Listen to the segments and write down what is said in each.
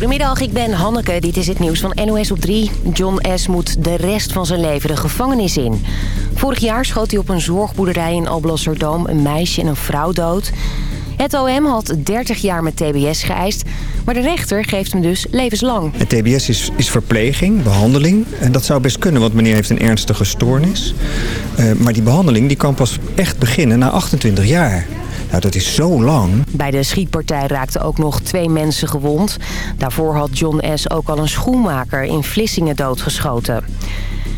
Goedemiddag, ik ben Hanneke. Dit is het nieuws van NOS op 3. John S. moet de rest van zijn leven de gevangenis in. Vorig jaar schoot hij op een zorgboerderij in Alblasserdam een meisje en een vrouw dood. Het OM had 30 jaar met TBS geëist, maar de rechter geeft hem dus levenslang. Het TBS is, is verpleging, behandeling. En dat zou best kunnen, want meneer heeft een ernstige stoornis. Uh, maar die behandeling die kan pas echt beginnen na 28 jaar. Nou, dat is zo lang. Bij de schietpartij raakten ook nog twee mensen gewond. Daarvoor had John S. ook al een schoenmaker in Vlissingen doodgeschoten.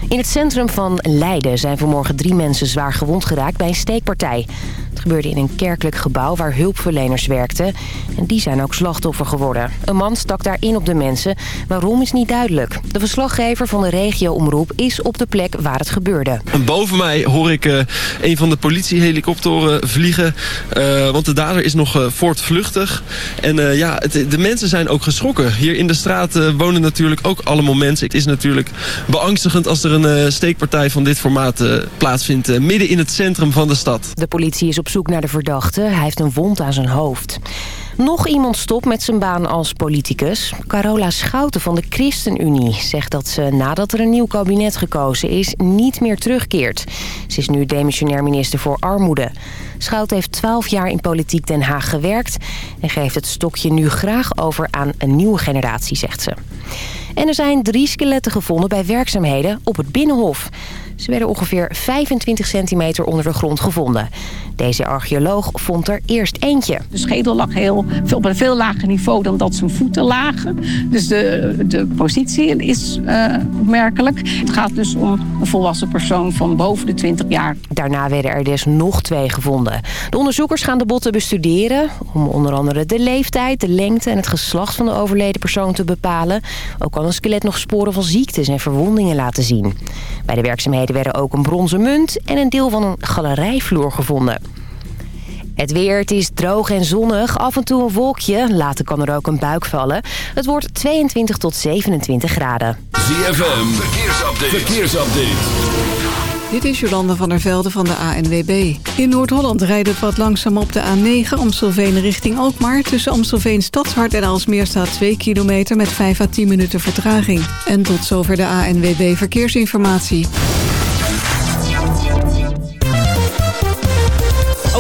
In het centrum van Leiden zijn vanmorgen drie mensen zwaar gewond geraakt bij een steekpartij. Het gebeurde in een kerkelijk gebouw waar hulpverleners werkten. En die zijn ook slachtoffer geworden. Een man stak daarin op de mensen. Waarom is niet duidelijk. De verslaggever van de regio-omroep is op de plek waar het gebeurde. Boven mij hoor ik uh, een van de politiehelikopteren vliegen. Uh, want de dader is nog uh, voortvluchtig. En ja, het, de mensen zijn ook geschrokken. Hier in de straat wonen natuurlijk ook allemaal mensen. Het is natuurlijk beangstigend als er een steekpartij van dit formaat plaatsvindt. midden in het centrum van de stad. De politie is op zoek naar de verdachte. Hij heeft een wond aan zijn hoofd. Nog iemand stopt met zijn baan als politicus. Carola Schouten van de ChristenUnie zegt dat ze nadat er een nieuw kabinet gekozen is... niet meer terugkeert. Ze is nu demissionair minister voor Armoede. Schouten heeft 12 jaar in politiek Den Haag gewerkt... en geeft het stokje nu graag over aan een nieuwe generatie, zegt ze. En er zijn drie skeletten gevonden bij werkzaamheden op het Binnenhof. Ze werden ongeveer 25 centimeter onder de grond gevonden. Deze archeoloog vond er eerst eentje. De schedel lag heel, op een veel lager niveau dan dat zijn voeten lagen. Dus de, de positie is uh, opmerkelijk. Het gaat dus om een volwassen persoon van boven de 20 jaar. Daarna werden er dus nog twee gevonden. De onderzoekers gaan de botten bestuderen... om onder andere de leeftijd, de lengte en het geslacht van de overleden persoon te bepalen. Ook kan een skelet nog sporen van ziektes en verwondingen laten zien. Bij de werkzaamheden werden ook een bronzen munt en een deel van een galerijvloer gevonden. Het weer, het is droog en zonnig. Af en toe een wolkje. Later kan er ook een buik vallen. Het wordt 22 tot 27 graden. ZFM, verkeersupdate. verkeersupdate. Dit is Jolanda van der Velde van de ANWB. In Noord-Holland rijdt het wat langzaam op de A9 Amstelveen richting Alkmaar. Tussen Amstelveen Stadshart en Alsmeer staat 2 kilometer met 5 à 10 minuten vertraging. En tot zover de ANWB Verkeersinformatie.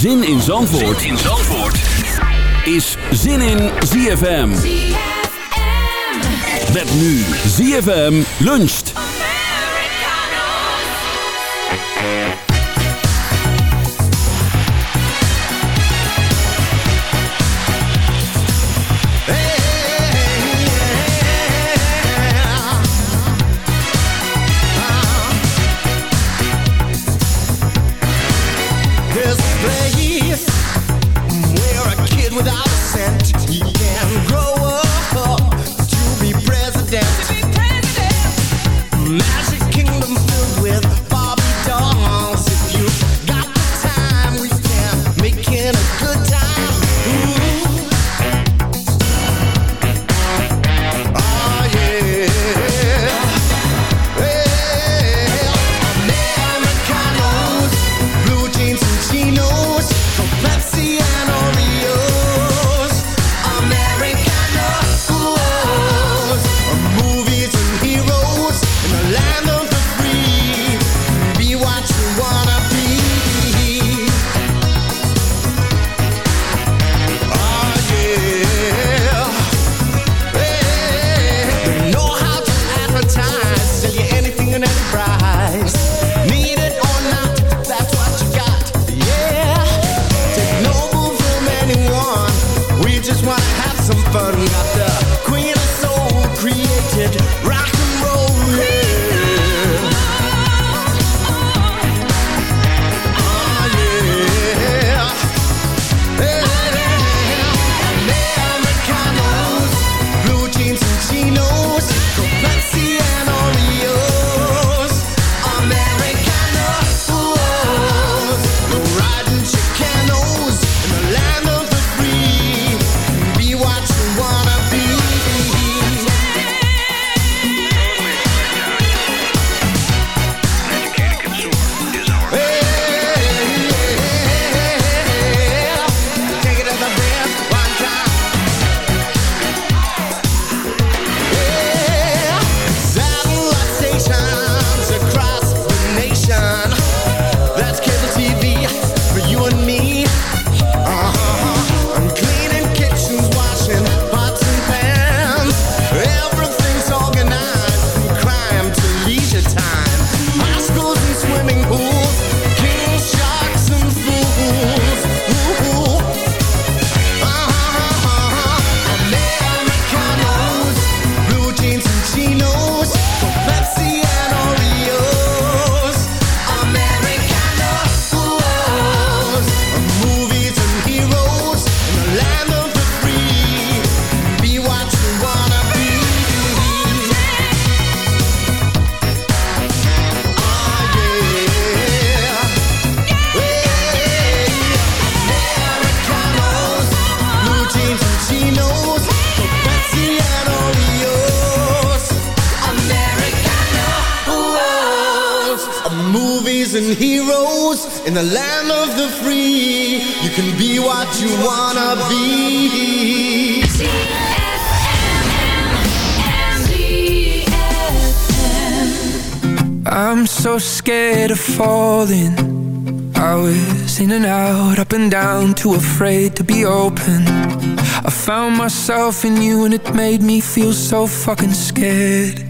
Zin in Zandvoort, zin in Zandvoort. is Zin in ZFM. ZFM. Met nu ZFM luncht. In the land of the free. You can be what you wanna be. I'm so scared of falling. I was in and out, up and down, too afraid to be open. I found myself in you and it made me feel so fucking scared.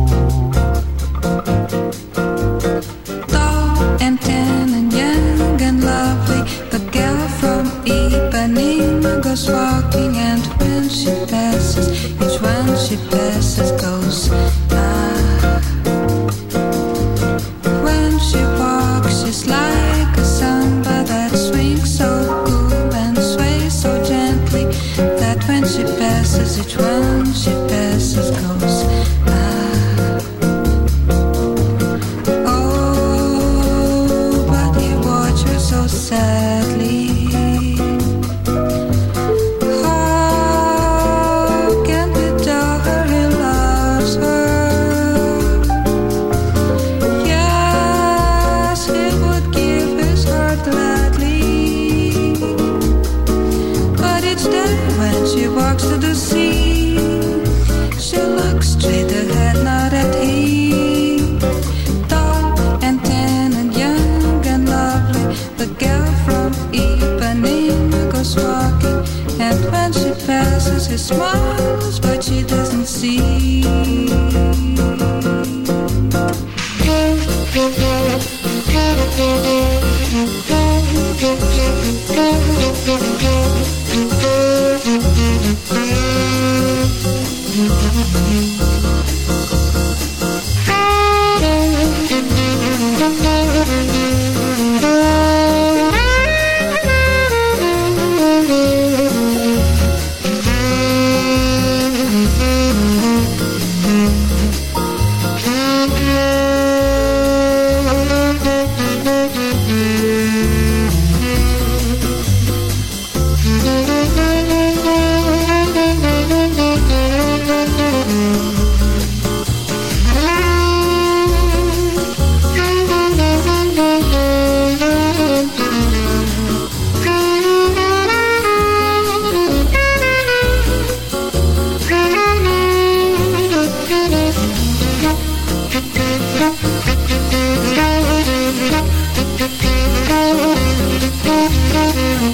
you.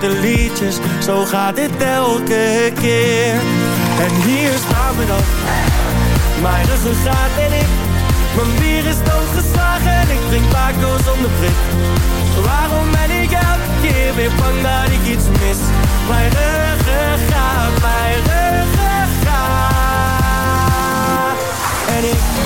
Dezelfde liedjes. Zo gaat dit elke keer. En hier staan we dan. Mijn ruggengraat en ik. Mijn bier is doodgeslagen En ik drink Paco zonder prik. Waarom ben ik elke keer weer bang dat ik iets mis? Mijn ruggengraat, mijn ruggengraat. En ik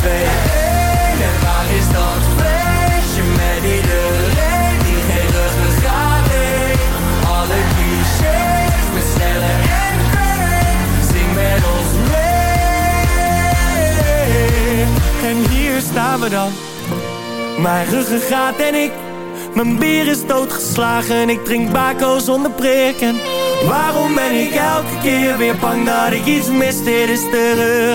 3, 2, 1 En waar is dat feestje met iedereen die geen ruggengraat? Alle clichés met sneller en vreemd Zing met ons mee. En hier staan we dan. Mijn ruggengraat en ik. Mijn bier is doodgeslagen, ik drink bako zonder prik En waarom ben ik elke keer weer bang dat ik iets mis? Dit is de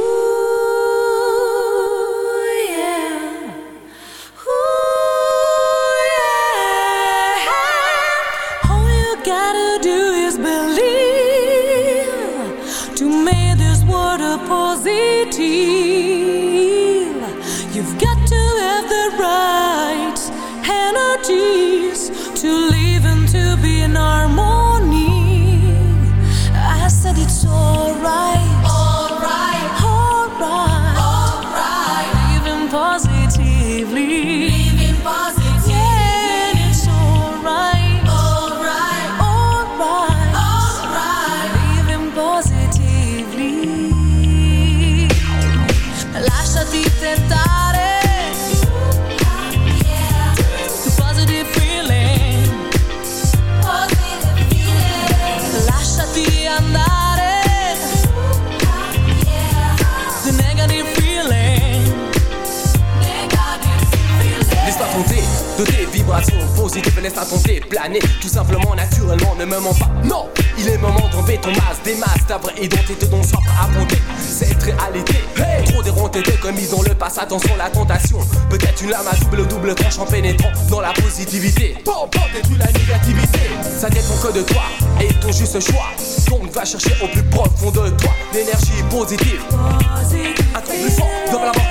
Vibrations positives, laisse-toi compter, planer, tout simplement, naturellement, ne me mens pas. Non, il est moment d'enlever ton masque, des masques, ta vraie identité dont soif à affronter cette réalité. Hey Trop déronté de commis dans le passé, attention la tentation. Peut-être une lame à double double tranche en pénétrant dans la positivité. Bon, bon, détruis la négativité. Ça dépend que de toi et ton juste choix. Donc va chercher au plus profond de toi l'énergie positive. Un dans la mort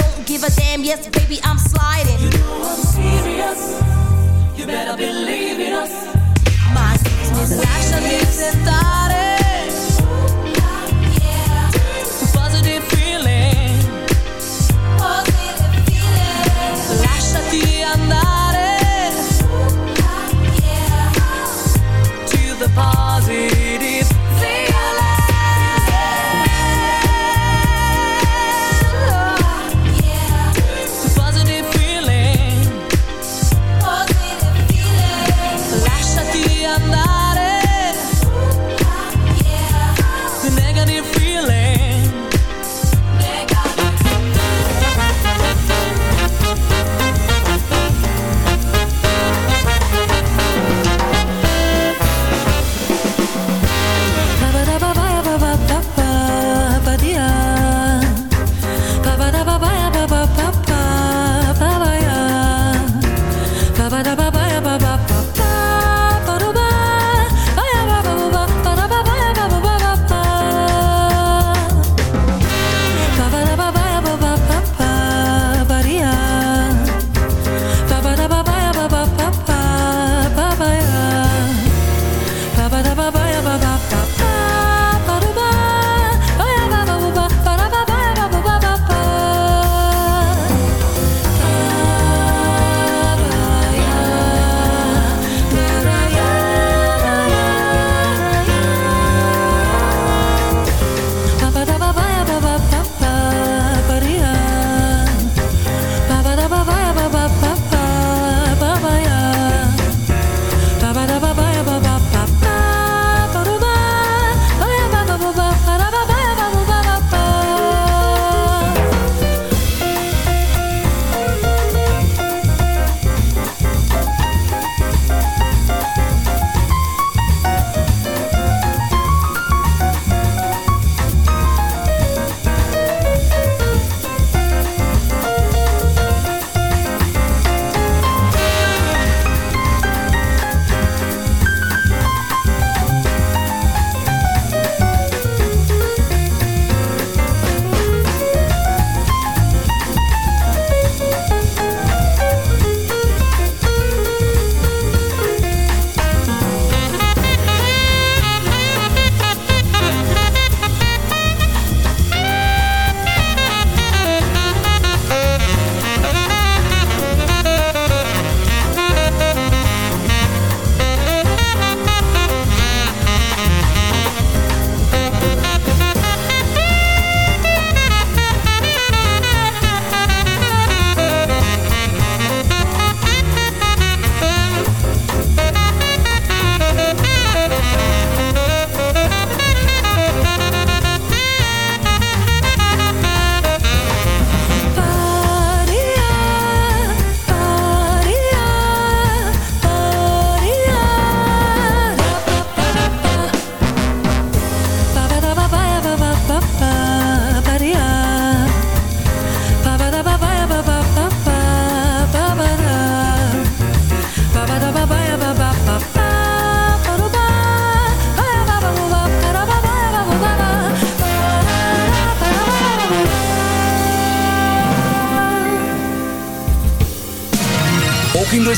Give a damn, yes, baby, I'm sliding. You know I'm serious. You better believe in us. My business, lascia di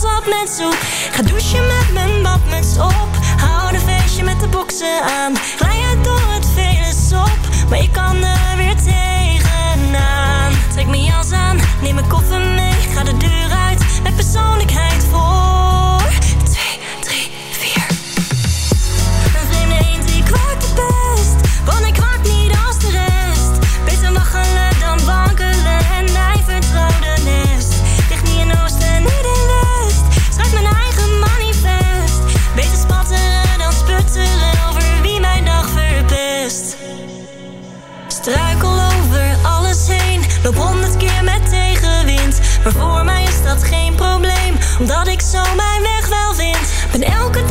Ga douchen met mijn badmuts op, hou een feestje met de boksen aan. Glij uit door het vele sop, maar ik kan er weer tegenaan. Trek mijn jas aan, neem mijn koffer mee, ga de deur uit met persoonlijkheid voor. Op honderd keer met tegenwind. Maar voor mij is dat geen probleem, omdat ik zo mijn weg wel vind. Ben elke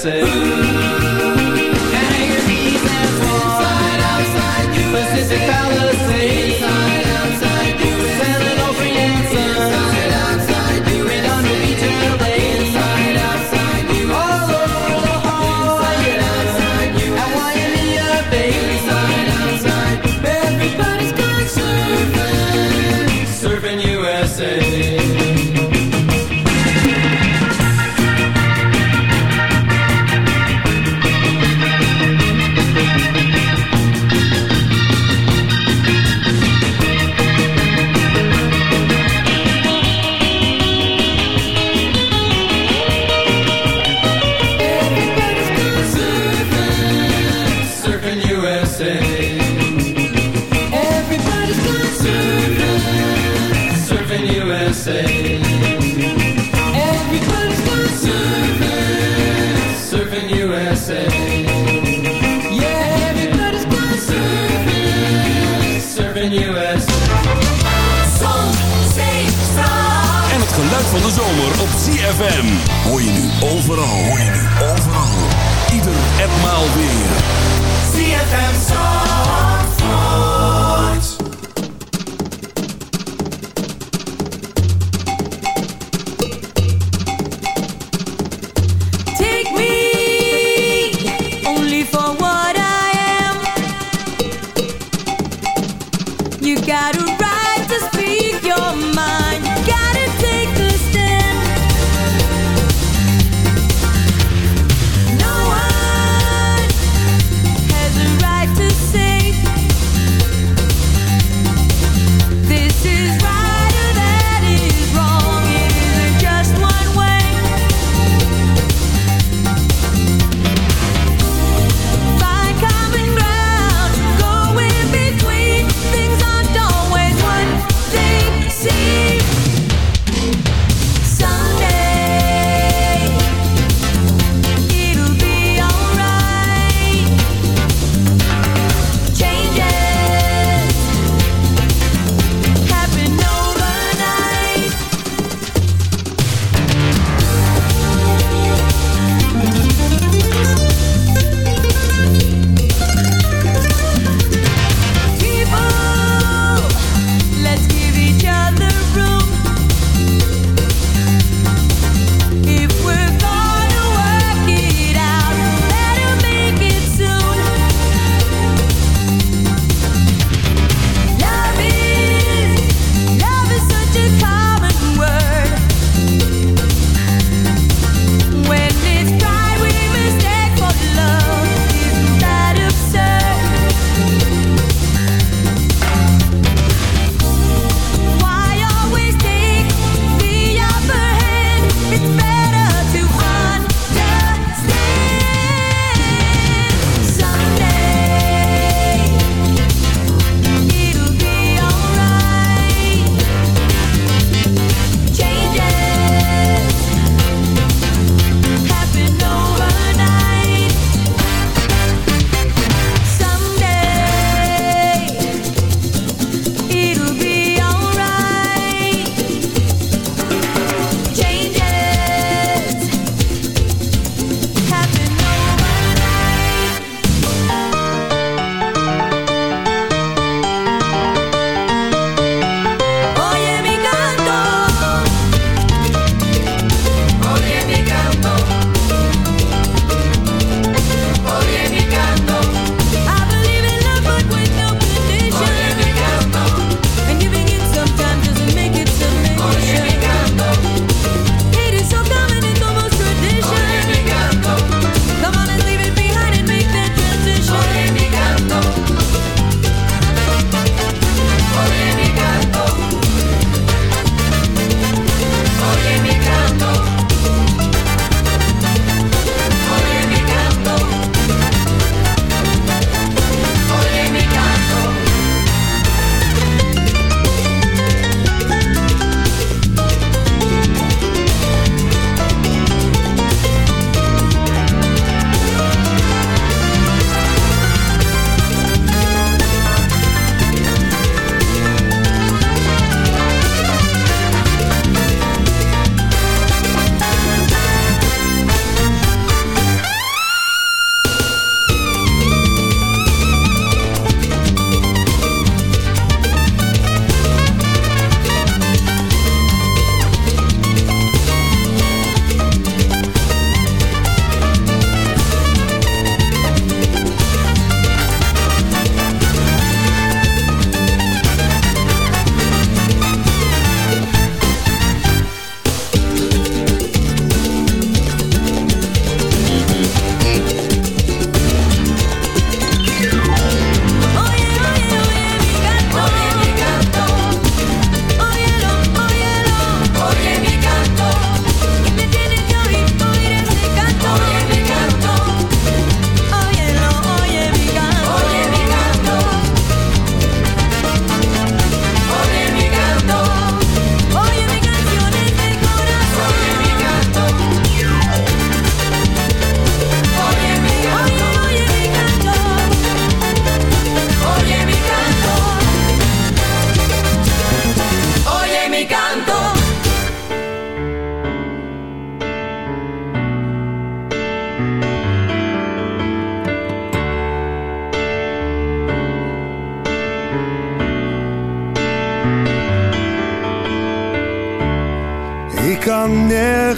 say Can I hear bees and swans inside, outside you Pacific Palace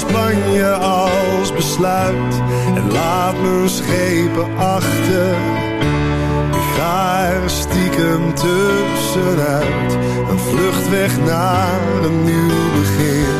Spanje als besluit en laat mijn schepen achter. Ik ga er stiekem tussenuit, een vlucht weg naar een nieuw begin.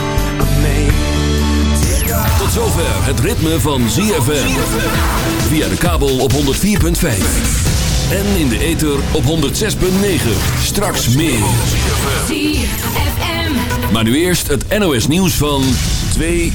Tot zover het ritme van ZFM. Via de kabel op 104.5. En in de ether op 106.9. Straks meer. ZFM. Maar nu eerst het NOS nieuws van 2